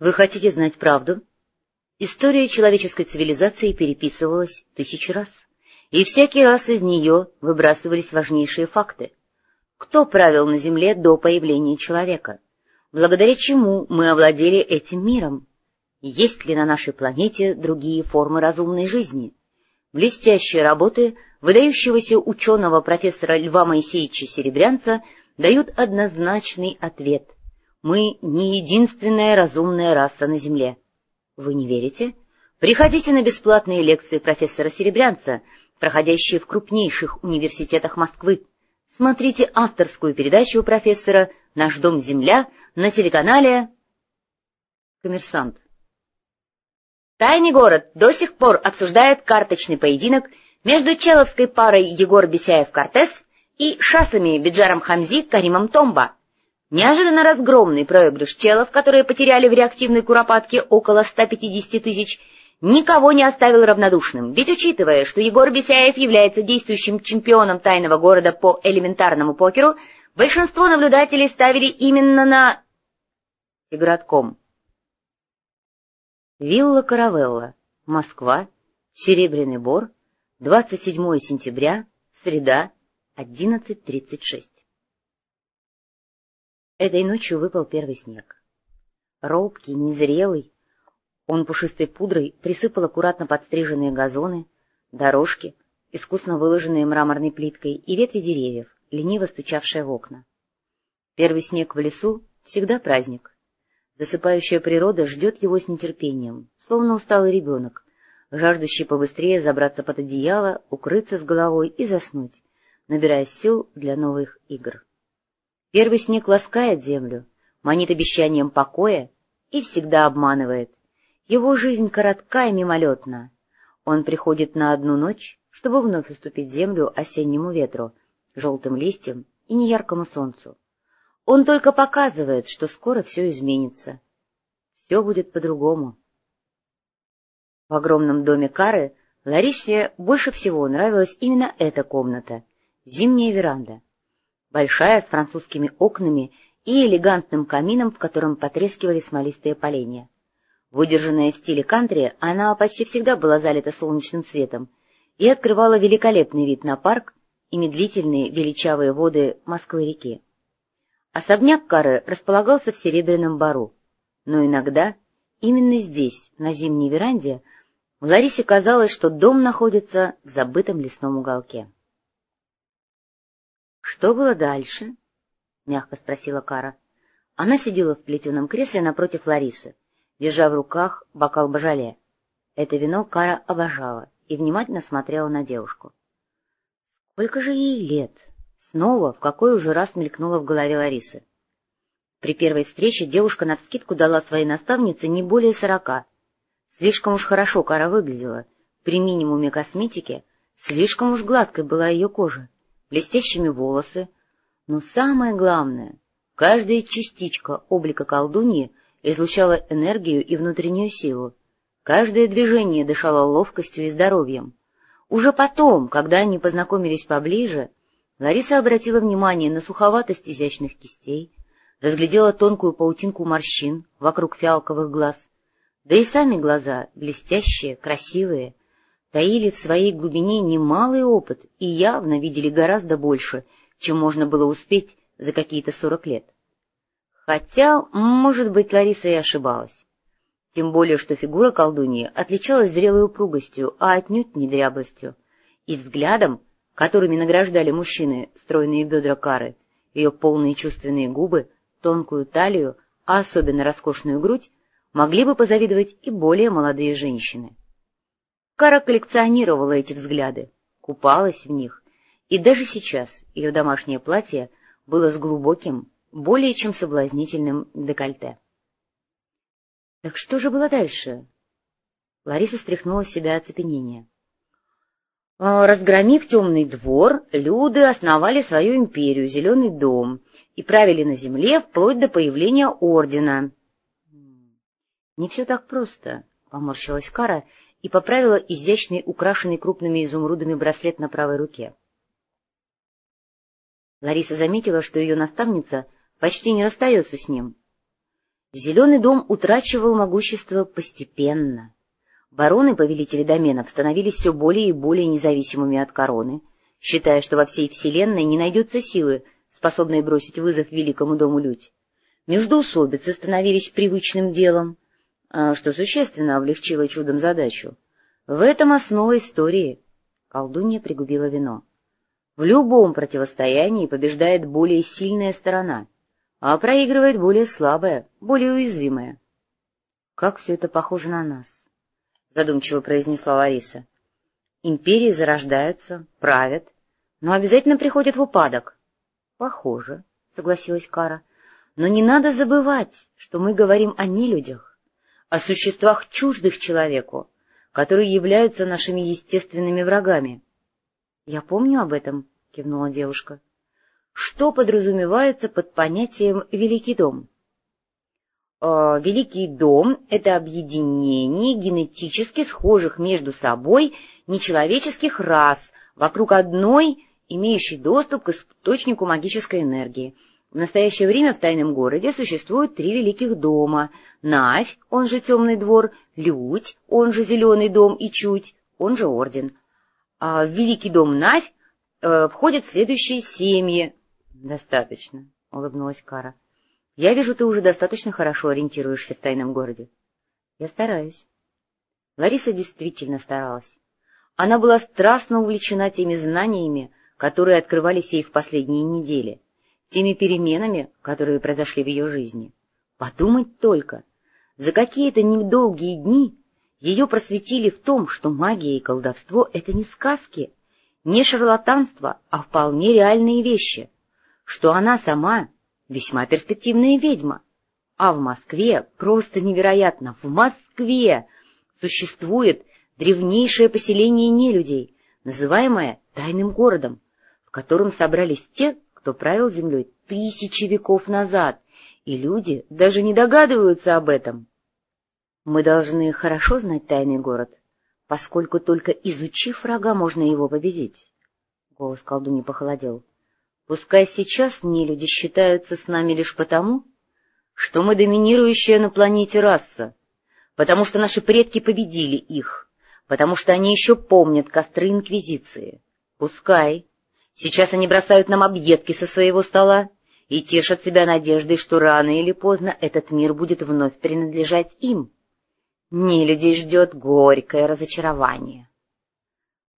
Вы хотите знать правду? История человеческой цивилизации переписывалась тысячи раз, и всякий раз из нее выбрасывались важнейшие факты. Кто правил на Земле до появления человека? Благодаря чему мы овладели этим миром? Есть ли на нашей планете другие формы разумной жизни? Блестящие работы выдающегося ученого профессора Льва Моисеевича Серебрянца дают однозначный ответ — мы не единственная разумная раса на Земле. Вы не верите? Приходите на бесплатные лекции профессора Серебрянца, проходящие в крупнейших университетах Москвы. Смотрите авторскую передачу профессора «Наш дом Земля» на телеканале «Коммерсант». Тайный город до сих пор обсуждает карточный поединок между человской парой Егор Бесяев-Кортес и шасами Биджаром Хамзи Каримом Томба. Неожиданно разгромный проигрыш челов, которые потеряли в реактивной куропатке около 150 тысяч, никого не оставил равнодушным, ведь учитывая, что Егор Бесяев является действующим чемпионом тайного города по элементарному покеру, большинство наблюдателей ставили именно на... Игротком. Вилла Каравелла, Москва, Серебряный Бор, 27 сентября, среда, 11.36. Этой ночью выпал первый снег. Робкий, незрелый, он пушистой пудрой присыпал аккуратно подстриженные газоны, дорожки, искусно выложенные мраморной плиткой, и ветви деревьев, лениво стучавшие в окна. Первый снег в лесу — всегда праздник. Засыпающая природа ждет его с нетерпением, словно усталый ребенок, жаждущий побыстрее забраться под одеяло, укрыться с головой и заснуть, набирая сил для новых игр. Первый снег ласкает землю, манит обещанием покоя и всегда обманывает. Его жизнь коротка и мимолетна. Он приходит на одну ночь, чтобы вновь уступить землю осеннему ветру, желтым листьям и неяркому солнцу. Он только показывает, что скоро все изменится. Все будет по-другому. В огромном доме Кары Ларисе больше всего нравилась именно эта комната — зимняя веранда большая, с французскими окнами и элегантным камином, в котором потрескивали смолистые поленья. Выдержанная в стиле кантри, она почти всегда была залита солнечным светом и открывала великолепный вид на парк и медлительные величавые воды Москвы-реки. Особняк Кары располагался в Серебряном бару, но иногда именно здесь, на зимней веранде, Ларисе казалось, что дом находится в забытом лесном уголке. Что было дальше? — мягко спросила Кара. Она сидела в плетеном кресле напротив Ларисы, держа в руках бокал божале. Это вино Кара обожала и внимательно смотрела на девушку. Сколько же ей лет? Снова в какой уже раз мелькнуло в голове Ларисы. При первой встрече девушка навскидку дала своей наставнице не более сорока. Слишком уж хорошо Кара выглядела. При минимуме косметики слишком уж гладкой была ее кожа блестящими волосы, но самое главное, каждая частичка облика колдуньи излучала энергию и внутреннюю силу, каждое движение дышало ловкостью и здоровьем. Уже потом, когда они познакомились поближе, Лариса обратила внимание на суховатость изящных кистей, разглядела тонкую паутинку морщин вокруг фиалковых глаз, да и сами глаза, блестящие, красивые, таили в своей глубине немалый опыт и явно видели гораздо больше, чем можно было успеть за какие-то сорок лет. Хотя, может быть, Лариса и ошибалась. Тем более, что фигура колдуньи отличалась зрелой упругостью, а отнюдь не дряблостью, и взглядом, которыми награждали мужчины стройные бедра кары, ее полные чувственные губы, тонкую талию, а особенно роскошную грудь, могли бы позавидовать и более молодые женщины. Кара коллекционировала эти взгляды, купалась в них, и даже сейчас ее домашнее платье было с глубоким, более чем соблазнительным декольте. Так что же было дальше? Лариса стряхнула с себя оцепенение. А, разгромив темный двор, люди основали свою империю, Зеленый дом, и правили на земле вплоть до появления ордена. — Не все так просто, — поморщилась Кара и поправила изящный, украшенный крупными изумрудами браслет на правой руке. Лариса заметила, что ее наставница почти не расстается с ним. Зеленый дом утрачивал могущество постепенно. Бароны-повелители доменов становились все более и более независимыми от короны, считая, что во всей вселенной не найдется силы, способной бросить вызов великому дому людь. Междоусобицы становились привычным делом, что существенно облегчило чудом задачу. В этом основа истории. Колдунья пригубила вино. В любом противостоянии побеждает более сильная сторона, а проигрывает более слабая, более уязвимая. — Как все это похоже на нас? — задумчиво произнесла Лариса. — Империи зарождаются, правят, но обязательно приходят в упадок. — Похоже, — согласилась Кара. — Но не надо забывать, что мы говорим о нелюдях, о существах чуждых человеку, которые являются нашими естественными врагами. — Я помню об этом, — кивнула девушка. — Что подразумевается под понятием «великий дом»? Э, Великий дом — это объединение генетически схожих между собой нечеловеческих рас вокруг одной, имеющей доступ к источнику магической энергии — в настоящее время в Тайном городе существует три великих дома — Навь, он же Темный двор, Людь, он же Зеленый дом и Чуть, он же Орден. А в Великий дом Навь э, входят следующие семьи. — Достаточно, — улыбнулась Кара. — Я вижу, ты уже достаточно хорошо ориентируешься в Тайном городе. — Я стараюсь. Лариса действительно старалась. Она была страстно увлечена теми знаниями, которые открывались ей в последние недели — теми переменами, которые произошли в ее жизни. Подумать только, за какие-то недолгие дни ее просветили в том, что магия и колдовство — это не сказки, не шарлатанство, а вполне реальные вещи, что она сама весьма перспективная ведьма, а в Москве, просто невероятно, в Москве существует древнейшее поселение нелюдей, называемое тайным городом, в котором собрались те, кто правил землей тысячи веков назад, и люди даже не догадываются об этом. Мы должны хорошо знать тайный город, поскольку только изучив врага, можно его победить. Голос колдуни похолодел. Пускай сейчас не люди считаются с нами лишь потому, что мы доминирующая на планете раса, потому что наши предки победили их, потому что они еще помнят костры Инквизиции. Пускай, Сейчас они бросают нам объедки со своего стола и тешат себя надеждой, что рано или поздно этот мир будет вновь принадлежать им. Не людей ждет горькое разочарование.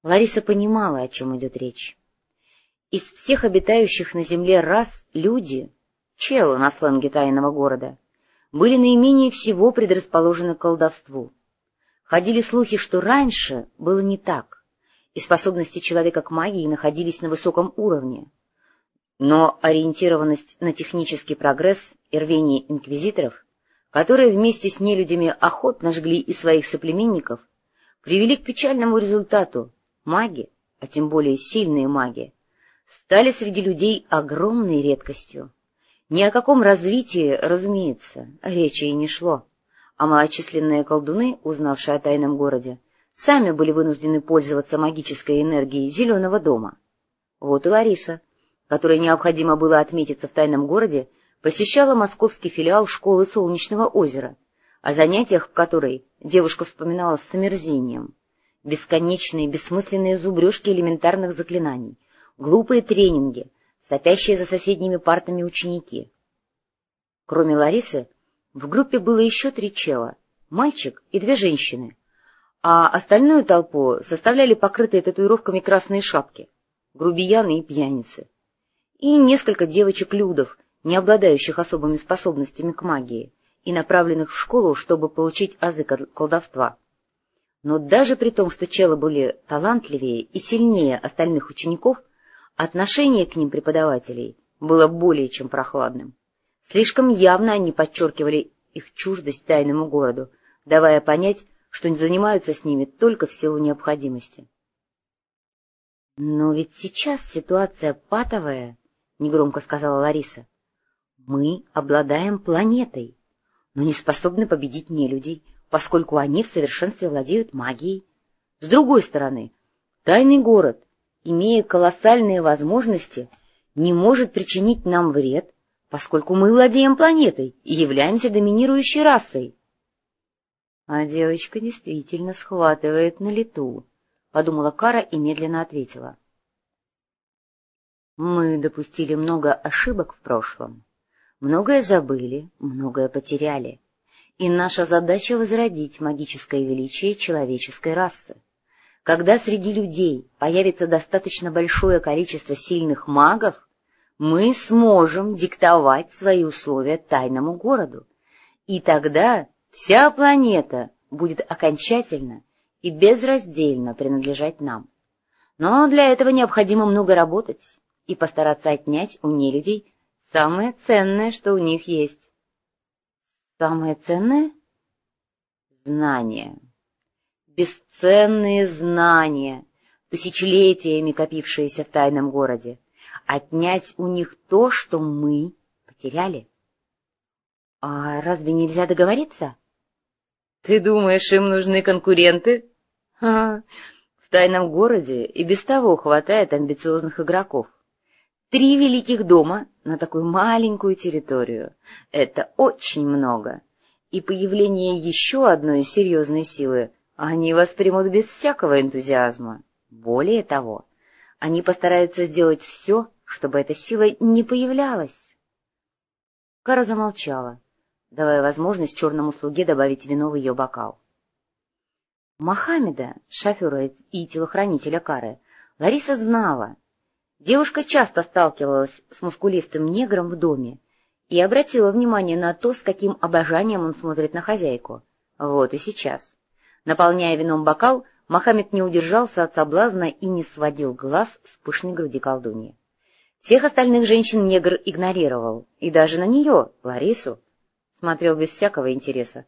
Лариса понимала, о чем идет речь. Из всех обитающих на земле рас люди, челы на сленге тайного города, были наименее всего предрасположены к колдовству. Ходили слухи, что раньше было не так и способности человека к магии находились на высоком уровне. Но ориентированность на технический прогресс и рвение инквизиторов, которые вместе с нелюдями охотно жгли и своих соплеменников, привели к печальному результату. Маги, а тем более сильные маги, стали среди людей огромной редкостью. Ни о каком развитии, разумеется, речи и не шло, а малочисленные колдуны, узнавшие о тайном городе, сами были вынуждены пользоваться магической энергией Зеленого дома. Вот и Лариса, которой необходимо было отметиться в тайном городе, посещала московский филиал школы Солнечного озера, о занятиях в которой девушка вспоминала с омерзением. Бесконечные, бессмысленные зубрежки элементарных заклинаний, глупые тренинги, сопящие за соседними партами ученики. Кроме Ларисы, в группе было еще три чела — мальчик и две женщины — а остальную толпу составляли покрытые татуировками красные шапки, грубияны и пьяницы, и несколько девочек-людов, не обладающих особыми способностями к магии, и направленных в школу, чтобы получить азы колдовства. Но даже при том, что челы были талантливее и сильнее остальных учеников, отношение к ним преподавателей было более чем прохладным. Слишком явно они подчеркивали их чуждость тайному городу, давая понять, что занимаются с ними только в силу необходимости. — Но ведь сейчас ситуация патовая, — негромко сказала Лариса. — Мы обладаем планетой, но не способны победить нелюдей, поскольку они в совершенстве владеют магией. С другой стороны, тайный город, имея колоссальные возможности, не может причинить нам вред, поскольку мы владеем планетой и являемся доминирующей расой. А девочка действительно схватывает на лету, — подумала Кара и медленно ответила. Мы допустили много ошибок в прошлом, многое забыли, многое потеряли, и наша задача — возродить магическое величие человеческой расы. Когда среди людей появится достаточно большое количество сильных магов, мы сможем диктовать свои условия тайному городу. И тогда вся планета будет окончательно и безраздельно принадлежать нам. Но для этого необходимо много работать и постараться отнять у нелюдей самое ценное, что у них есть. Самое ценное? Знания бесценные знания, тысячелетиями копившиеся в тайном городе, отнять у них то, что мы потеряли. А разве нельзя договориться? Ты думаешь, им нужны конкуренты? Ха, в тайном городе и без того хватает амбициозных игроков. Три великих дома на такую маленькую территорию — это очень много, и появление еще одной серьезной силы они воспримут без всякого энтузиазма. Более того, они постараются сделать все, чтобы эта сила не появлялась. Кара замолчала, давая возможность черному слуге добавить вино в ее бокал. Мохаммеда, шофера и телохранителя Кары, Лариса знала. Девушка часто сталкивалась с мускулистым негром в доме и обратила внимание на то, с каким обожанием он смотрит на хозяйку. Вот и сейчас. Наполняя вином бокал, Мохаммед не удержался от соблазна и не сводил глаз с пышной груди колдуньи. Всех остальных женщин негр игнорировал, и даже на нее, Ларису, смотрел без всякого интереса.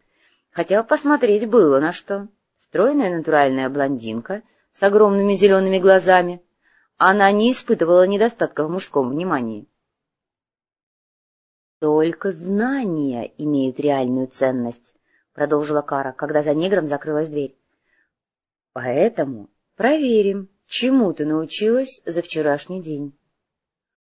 Хотя посмотреть было на что. Стройная натуральная блондинка с огромными зелеными глазами. Она не испытывала недостатка в мужском внимании. Только знания имеют реальную ценность, — продолжила Кара, когда за негром закрылась дверь. — Поэтому проверим, чему ты научилась за вчерашний день.